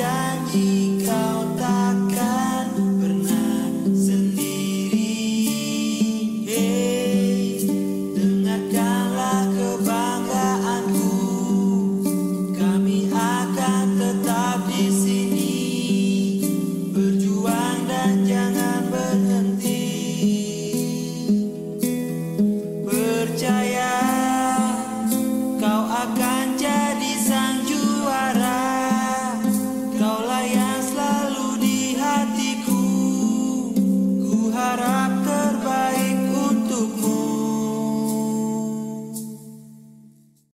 janji kau takkan pernah sendiri. Hey, Dengarkanlah kebanggaanku. Kami akan tetap di sini. Berjuang dan jangan berhenti. Percaya kau akan parar.